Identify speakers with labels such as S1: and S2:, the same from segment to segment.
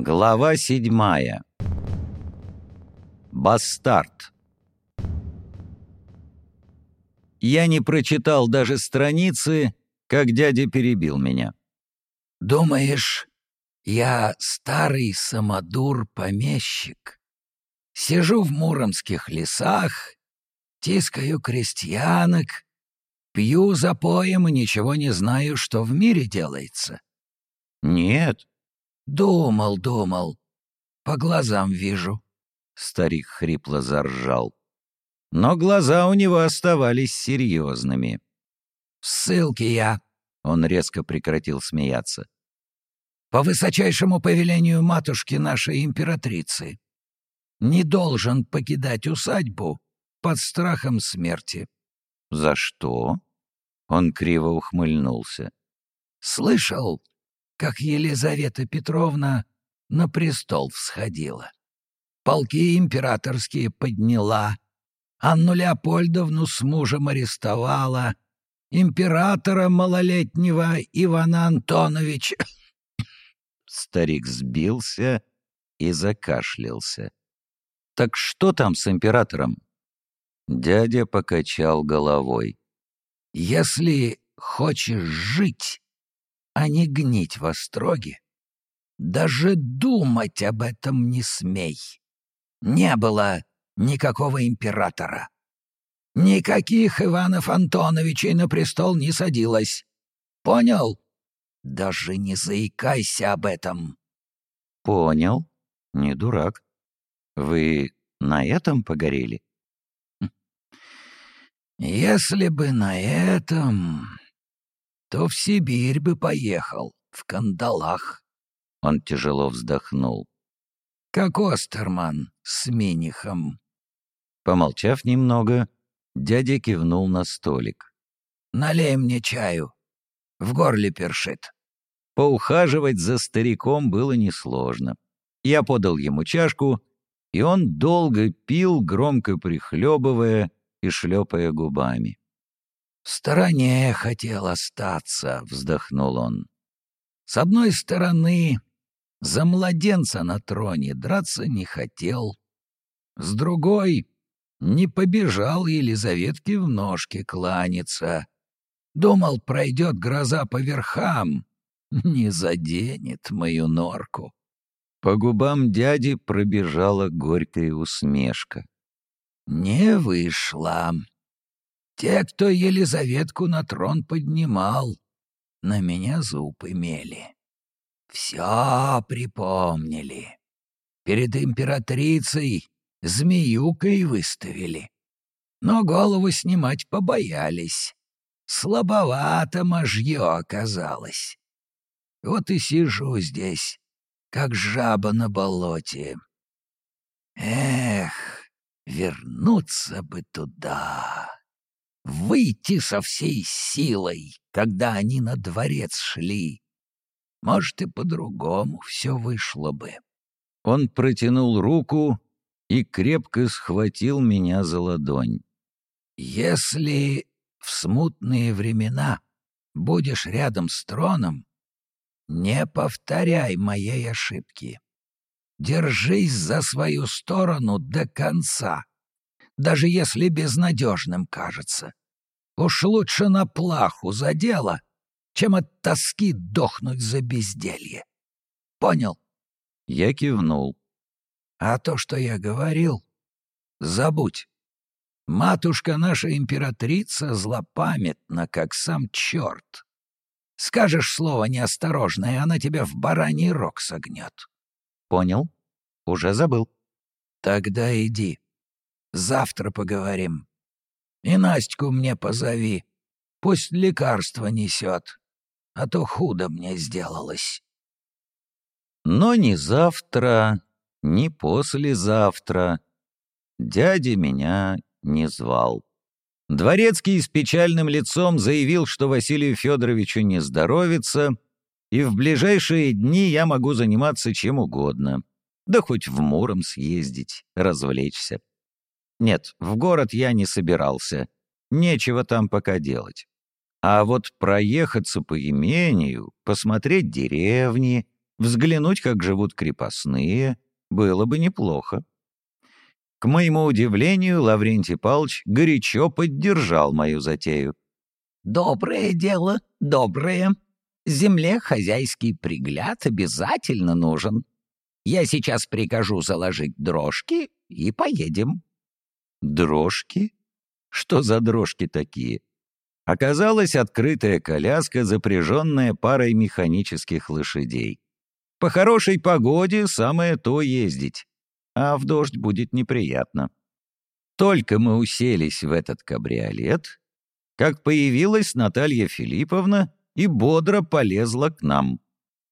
S1: Глава седьмая. Бастард. Я не прочитал даже страницы, как дядя перебил меня.
S2: «Думаешь, я старый самодур-помещик? Сижу в муромских лесах, тискаю крестьянок, пью запоем и ничего не знаю, что в мире делается?»
S1: «Нет».
S2: «Думал, думал. По глазам вижу».
S1: Старик хрипло заржал. Но глаза у него оставались серьезными.
S2: «В ссылке я», — он резко прекратил смеяться. «По высочайшему повелению матушки нашей императрицы. Не должен покидать усадьбу под страхом смерти».
S1: «За что?» Он криво ухмыльнулся.
S2: «Слышал, как Елизавета Петровна на престол всходила. Полки императорские подняла, Анну Леопольдовну с мужем арестовала, императора малолетнего Ивана Антоновича.
S1: Старик сбился и закашлялся. «Так что там с императором?» Дядя покачал головой.
S2: «Если хочешь жить, а не гнить во строге, даже думать об этом не смей. Не было никакого императора. Никаких Иванов Антоновичей на престол не садилось. Понял? Даже не заикайся об этом.
S1: Понял. Не дурак. Вы на этом погорели?
S2: Если бы на этом, то в Сибирь бы поехал, в кандалах.
S1: Он тяжело вздохнул.
S2: Как Остерман с Минихом.
S1: Помолчав немного, дядя кивнул на столик.
S2: «Налей мне чаю. В горле першит».
S1: Поухаживать за стариком было несложно. Я подал ему чашку, и он долго пил, громко прихлебывая и шлепая губами.
S2: «В стороне хотел остаться», — вздохнул он. «С одной стороны, за младенца на троне драться не хотел. С другой, не побежал Елизаветке в ножки кланяться. Думал, пройдет гроза по верхам, не заденет мою норку.
S1: По губам дяди пробежала горькая усмешка.
S2: Не вышло. Те, кто Елизаветку на трон поднимал, на меня зуб имели. Все припомнили. Перед императрицей змеюкой выставили. Но голову снимать побоялись. Слабовато можье оказалось. Вот и сижу здесь, как жаба на болоте. Эх, вернуться бы туда, выйти со всей силой, когда они на дворец шли. Может, и по-другому все вышло бы.
S1: Он протянул руку и крепко схватил меня за ладонь.
S2: «Если в смутные времена будешь рядом с троном, не повторяй моей ошибки. Держись за свою сторону до конца, даже если безнадежным кажется. Уж лучше на плаху за дело, чем от тоски дохнуть за безделье. Понял?»
S1: Я кивнул.
S2: А то, что я говорил, забудь. Матушка наша императрица злопамятна, как сам черт. Скажешь слово неосторожное, она тебя в бараний рог согнет.
S1: Понял. Уже забыл.
S2: Тогда иди. Завтра поговорим. И Настю мне позови. Пусть лекарство несет, а то худо мне сделалось.
S1: Но не завтра, ни послезавтра. Дядя меня не звал. Дворецкий с печальным лицом заявил, что Василию Федоровичу не здоровится, и в ближайшие дни я могу заниматься чем угодно. Да хоть в Муром съездить, развлечься. Нет, в город я не собирался. Нечего там пока делать. А вот проехаться по имению, посмотреть деревни, Взглянуть, как живут крепостные, было бы неплохо. К моему удивлению, Лаврентий Павлович горячо поддержал мою затею.
S2: «Доброе дело, доброе. Земле хозяйский пригляд обязательно нужен. Я сейчас прикажу заложить дрожки и поедем».
S1: «Дрожки? Что за дрожки такие?» Оказалась открытая коляска, запряженная парой механических лошадей. По хорошей погоде самое то ездить, а в дождь будет неприятно. Только мы уселись в этот кабриолет, как появилась Наталья Филипповна и бодро полезла к нам.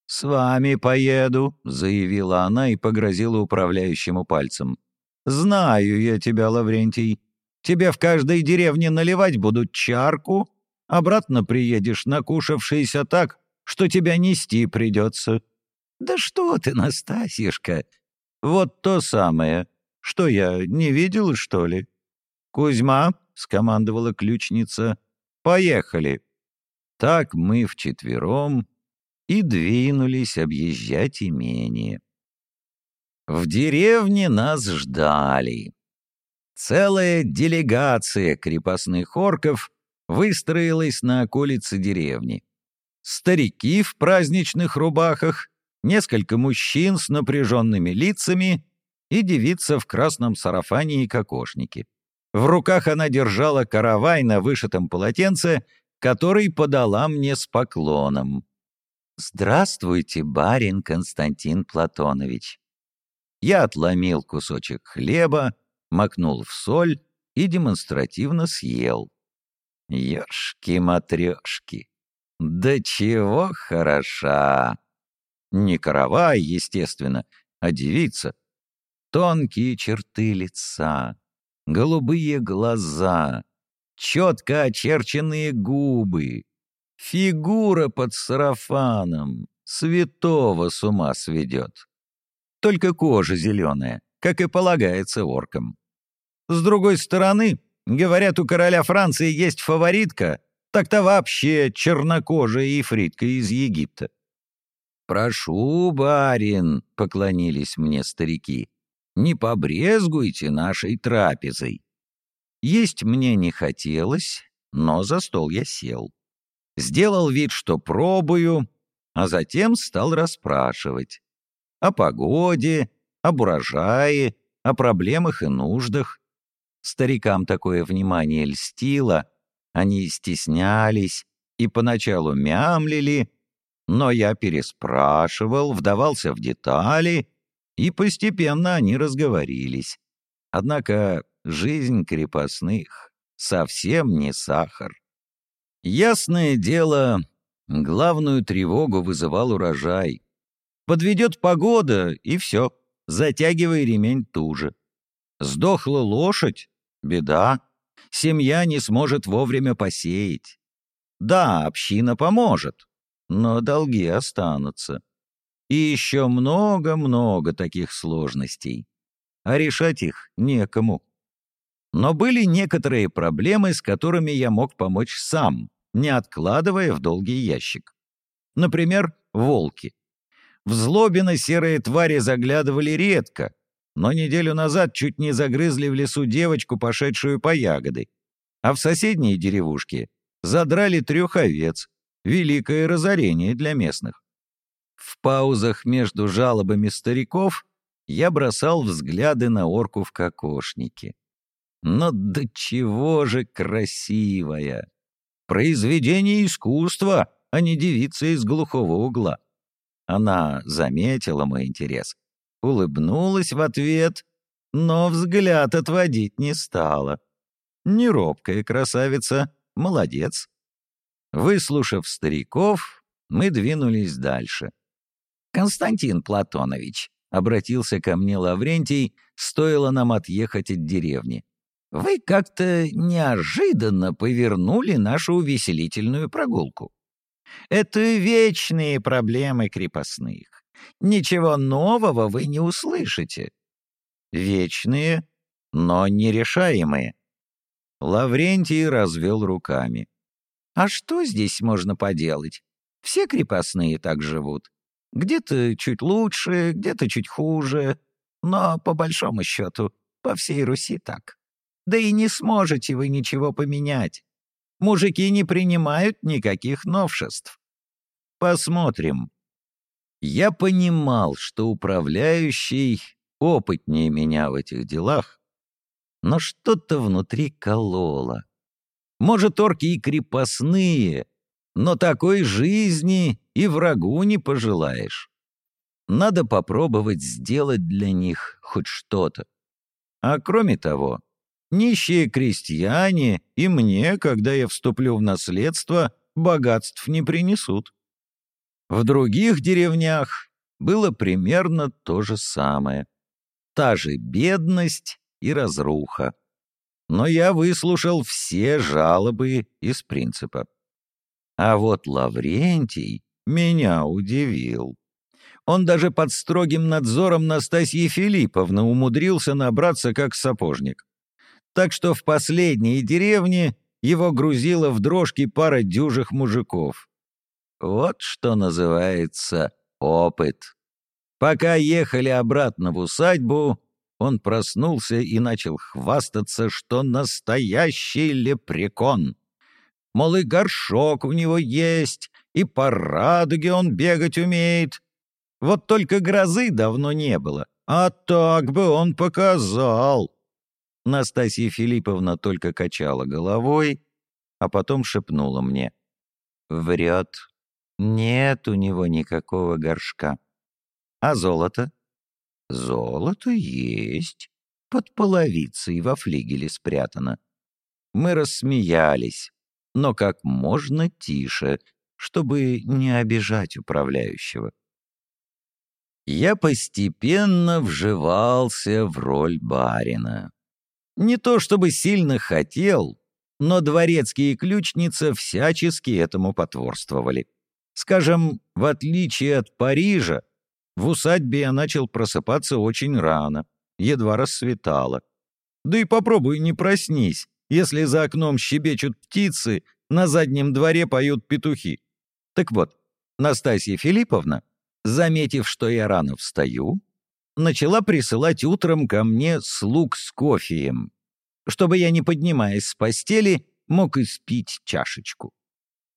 S1: «С вами поеду», — заявила она и погрозила управляющему пальцем. «Знаю я тебя, Лаврентий. Тебе в каждой деревне наливать будут чарку, обратно приедешь, накушавшийся так, что тебя нести придется». «Да что ты, Настасьюшка!» «Вот то самое. Что я, не видел, что ли?» «Кузьма», — скомандовала ключница, — «поехали». Так мы вчетвером и двинулись объезжать имение. В деревне нас ждали. Целая делегация крепостных орков выстроилась на околице деревни. Старики в праздничных рубахах, несколько мужчин с напряженными лицами и девица в красном сарафане и кокошнике. В руках она держала каравай на вышитом полотенце, который подала мне с поклоном. «Здравствуйте, барин Константин Платонович». Я отломил кусочек хлеба, макнул в соль и демонстративно съел. Ёшки-матрёшки, да чего хороша! Не каравай, естественно, а девица. Тонкие черты лица, голубые глаза, четко очерченные губы, фигура под сарафаном, святого с ума сведет. Только кожа зеленая, как и полагается оркам. С другой стороны, говорят, у короля Франции есть фаворитка, так-то вообще чернокожая ифритка из Египта. «Прошу, барин», — поклонились мне старики, — «не побрезгуйте нашей трапезой». Есть мне не хотелось, но за стол я сел. Сделал вид, что пробую, а затем стал расспрашивать. О погоде, об урожае, о проблемах и нуждах. Старикам такое внимание льстило, они стеснялись и поначалу мямлили, но я переспрашивал, вдавался в детали, и постепенно они разговорились. Однако жизнь крепостных совсем не сахар. Ясное дело, главную тревогу вызывал урожай. Подведет погода, и все, затягивай ремень туже. Сдохла лошадь — беда. Семья не сможет вовремя посеять. Да, община поможет, но долги останутся. И еще много-много таких сложностей. А решать их некому. Но были некоторые проблемы, с которыми я мог помочь сам, не откладывая в долгий ящик. Например, волки. В Злобино серые твари заглядывали редко, но неделю назад чуть не загрызли в лесу девочку, пошедшую по ягоды. А в соседней деревушке задрали трех овец. Великое разорение для местных. В паузах между жалобами стариков я бросал взгляды на орку в кокошнике. Но до чего же красивая! Произведение искусства, а не девица из глухого угла. Она заметила мой интерес, улыбнулась в ответ, но взгляд отводить не стала. Неробкая красавица, молодец. Выслушав стариков, мы двинулись дальше. «Константин Платонович», — обратился ко мне Лаврентий, стоило нам отъехать от деревни. «Вы как-то неожиданно повернули нашу увеселительную прогулку. Это вечные проблемы крепостных. Ничего нового вы не услышите. Вечные, но нерешаемые. Лаврентий развел руками. А что здесь можно поделать? Все крепостные так живут.
S2: Где-то чуть лучше, где-то чуть хуже, но по большому счету по всей Руси так. Да и не сможете вы ничего поменять. Мужики не принимают никаких новшеств. Посмотрим. Я понимал, что управляющий опытнее меня в этих делах, но что-то внутри кололо. Может, орки и крепостные, но такой жизни и врагу не пожелаешь. Надо попробовать сделать для них хоть что-то. А кроме того, нищие крестьяне и мне, когда я вступлю в наследство, богатств не принесут. В других деревнях было примерно то же самое. Та же бедность и разруха. Но я выслушал все жалобы из принципа. А вот Лаврентий меня удивил. Он даже под строгим надзором Настасьи Филипповны умудрился набраться как сапожник. Так что в последней деревне его грузила в дрожки пара дюжих мужиков. Вот что называется опыт. Пока ехали обратно в усадьбу, он проснулся и начал хвастаться, что настоящий лепрекон. Мол, и горшок у него есть, и по радуге он бегать умеет, вот только грозы давно не было. А так бы он показал. Настасья Филипповна только качала головой, а потом шепнула мне. Врет. Нет у него никакого горшка. А золото? Золото есть. Под половицей во флигеле спрятано. Мы рассмеялись, но как можно тише, чтобы не обижать управляющего я постепенно вживался в роль барина. Не то чтобы сильно хотел, но дворецкие и ключница всячески этому потворствовали. Скажем, в отличие от Парижа, в усадьбе я начал просыпаться очень рано, едва рассветало. Да и попробуй не проснись, если за окном щебечут птицы, на заднем дворе поют петухи. Так вот, Настасья Филипповна заметив, что я рано встаю, начала присылать утром ко мне слуг с кофеем, чтобы я, не поднимаясь с постели, мог испить чашечку.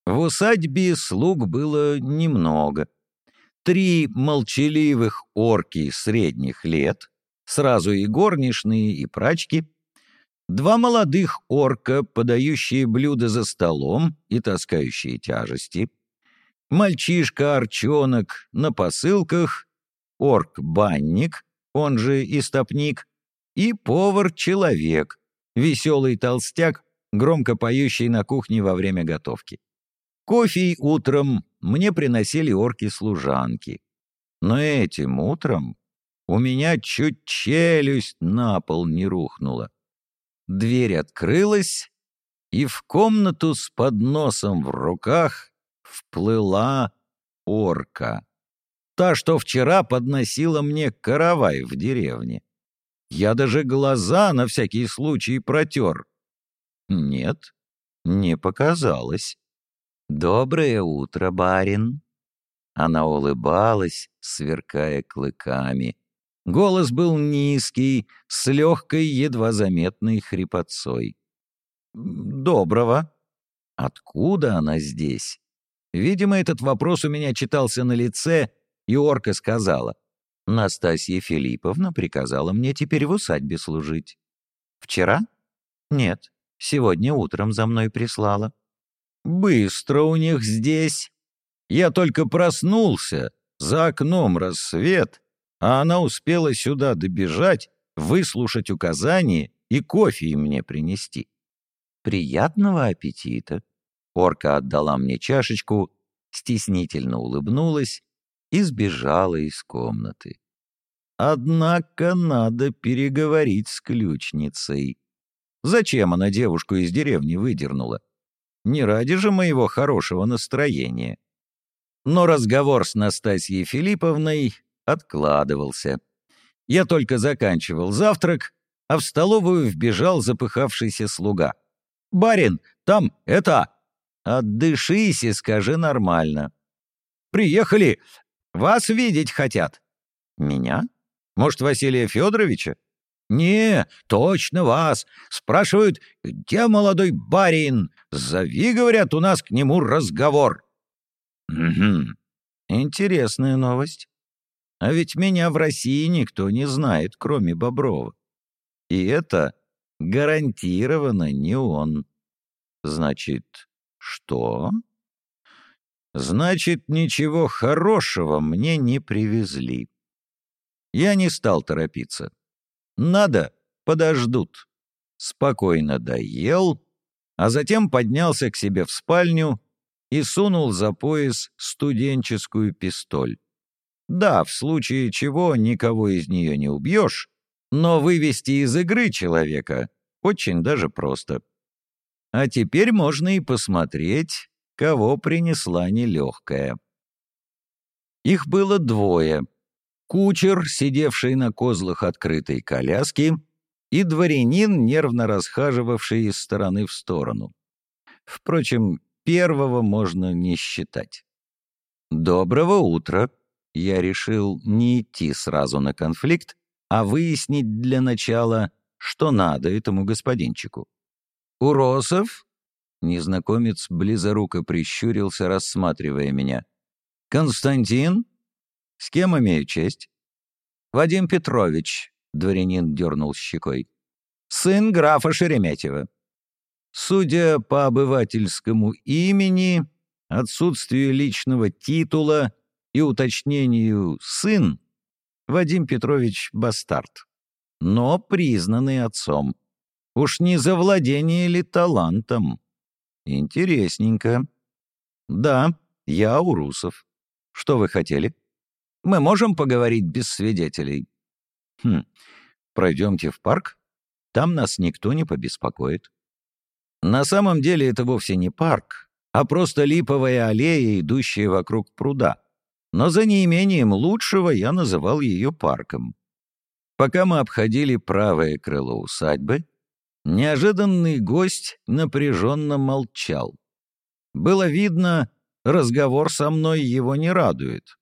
S2: В усадьбе слуг было немного. Три молчаливых орки средних лет, сразу и горничные, и прачки, два молодых орка, подающие блюда за столом и таскающие тяжести, мальчишка-арчонок на посылках, орк-банник, он же истопник, и повар-человек, веселый толстяк, громко поющий на кухне во время готовки. Кофе утром мне приносили орки-служанки. Но этим утром у меня чуть челюсть на пол не рухнула. Дверь открылась, и в комнату с подносом в руках вплыла орка. Та, что вчера подносила мне каравай в деревне. Я даже глаза на всякий случай протер. Нет, не показалось. «Доброе утро, барин!» Она улыбалась, сверкая клыками. Голос был низкий, с легкой, едва заметной хрипотцой. «Доброго!» Откуда она здесь? Видимо, этот вопрос у меня читался на лице, и орка сказала. «Настасья Филипповна приказала мне теперь в усадьбе служить». «Вчера?» «Нет, сегодня утром за мной прислала». «Быстро у них здесь. Я только проснулся, за окном рассвет, а она успела сюда добежать, выслушать указания и кофе мне принести». «Приятного аппетита!» Орка отдала мне чашечку, стеснительно улыбнулась и сбежала из комнаты. Однако надо переговорить с ключницей. Зачем она девушку из деревни выдернула? Не ради же моего хорошего настроения. Но разговор с Настасьей Филипповной откладывался. Я только заканчивал завтрак, а в столовую вбежал запыхавшийся слуга. «Барин, там, это, Отдышись и скажи нормально. «Приехали!
S1: Вас видеть хотят». «Меня? Может, Василия Федоровича?» «Не, точно вас. Спрашивают, где молодой барин? Зови, говорят, у нас к нему разговор». «Угу. Интересная новость. А ведь меня в России никто не знает, кроме Боброва. И это гарантированно не он. Значит, что? Значит, ничего хорошего мне не привезли. Я не стал торопиться. Надо, подождут. Спокойно доел, а затем поднялся к себе в спальню и сунул за пояс студенческую пистоль. Да, в случае чего никого из нее не убьешь, но вывести из игры человека очень даже просто. А теперь можно и посмотреть, кого принесла нелегкая. Их было двое. Кучер, сидевший на козлах открытой коляски, и дворянин, нервно расхаживавший из стороны в сторону. Впрочем, первого можно не считать. «Доброго утра!» Я решил не идти сразу на конфликт, а выяснить для начала, что надо этому господинчику. «Уросов?» Незнакомец близоруко прищурился, рассматривая меня. «Константин? С кем имею честь?» «Вадим Петрович», — дворянин дернул щекой. «Сын графа Шереметьева. Судя по обывательскому имени, отсутствию личного титула и уточнению «сын», Вадим Петрович бастард, но признанный отцом. Уж не за владение ли талантом? Интересненько. Да, я Урусов. Что вы хотели? Мы можем поговорить без свидетелей? Хм, пройдемте в парк. Там нас никто не побеспокоит. На самом деле это вовсе не парк, а просто липовая аллея, идущая вокруг пруда. Но за неимением лучшего я называл ее парком. Пока мы обходили правое крыло усадьбы, неожиданный гость напряженно молчал. Было видно, разговор со мной его не радует.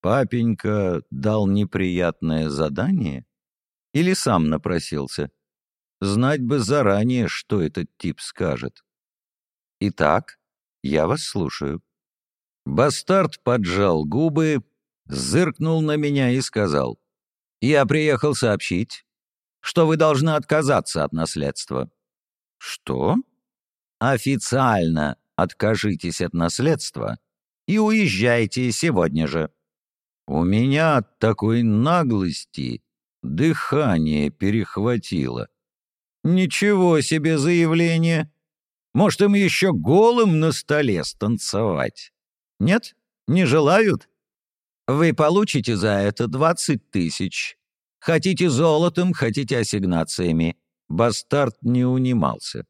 S1: Папенька дал неприятное задание или сам напросился? Знать бы заранее, что этот тип скажет. Итак, я вас слушаю. Бастард поджал губы, зыркнул на меня и сказал, «Я приехал сообщить, что вы должны отказаться от наследства». «Что?» «Официально откажитесь от наследства и уезжайте сегодня же». У меня от такой наглости дыхание перехватило. Ничего себе заявление! Может, им еще голым на столе станцевать? Нет? Не желают? Вы получите за это двадцать тысяч. Хотите золотом, хотите ассигнациями. Бастард не унимался.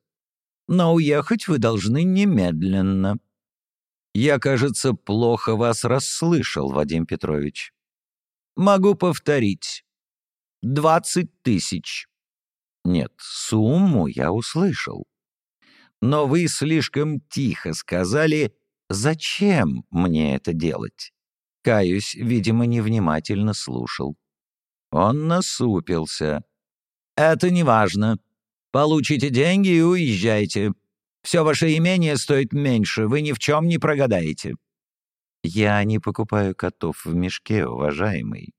S1: Но уехать вы должны немедленно. Я, кажется, плохо вас расслышал, Вадим Петрович. Могу повторить. Двадцать тысяч. Нет, сумму я услышал. Но вы слишком тихо сказали, зачем мне это делать. Каюсь, видимо, невнимательно слушал. Он насупился. «Это не важно. Получите деньги и уезжайте. Все ваше имение стоит меньше, вы ни в чем не прогадаете». «Я не покупаю котов в мешке, уважаемый.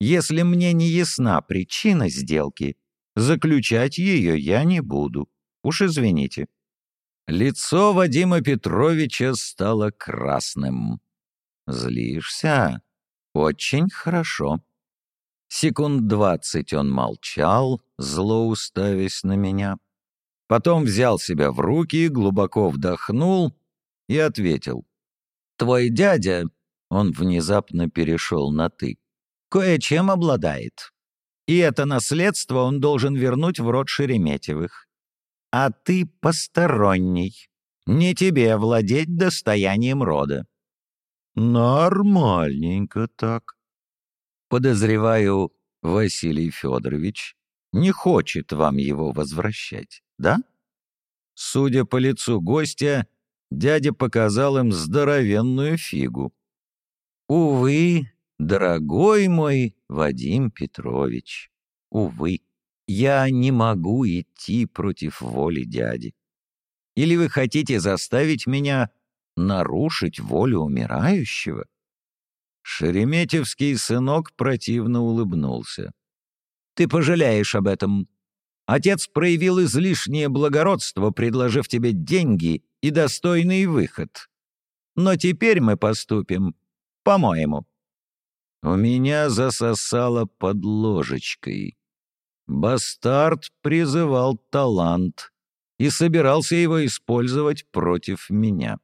S1: Если мне не ясна причина сделки, Заключать ее я не буду. Уж извините». Лицо Вадима Петровича стало красным. «Злишься? Очень хорошо». Секунд двадцать он молчал, зло уставясь на меня. Потом взял себя в руки, глубоко вдохнул и ответил. «Твой дядя...» — он внезапно перешел на «ты» кое-чем обладает и это наследство он должен вернуть в род Шереметьевых. А ты посторонний. Не тебе владеть достоянием рода. Нормальненько так. Подозреваю, Василий Федорович не хочет вам его возвращать, да? Судя по лицу гостя, дядя показал им здоровенную фигу. Увы, дорогой мой Вадим Петрович, увы, я не могу идти против воли дяди. Или вы хотите заставить меня нарушить волю умирающего? Шереметьевский сынок противно улыбнулся. «Ты пожалеешь об этом. Отец проявил излишнее благородство, предложив тебе деньги и достойный выход. Но теперь мы поступим по-моему». У меня засосало под ложечкой. Бастард призывал талант и собирался его использовать против меня.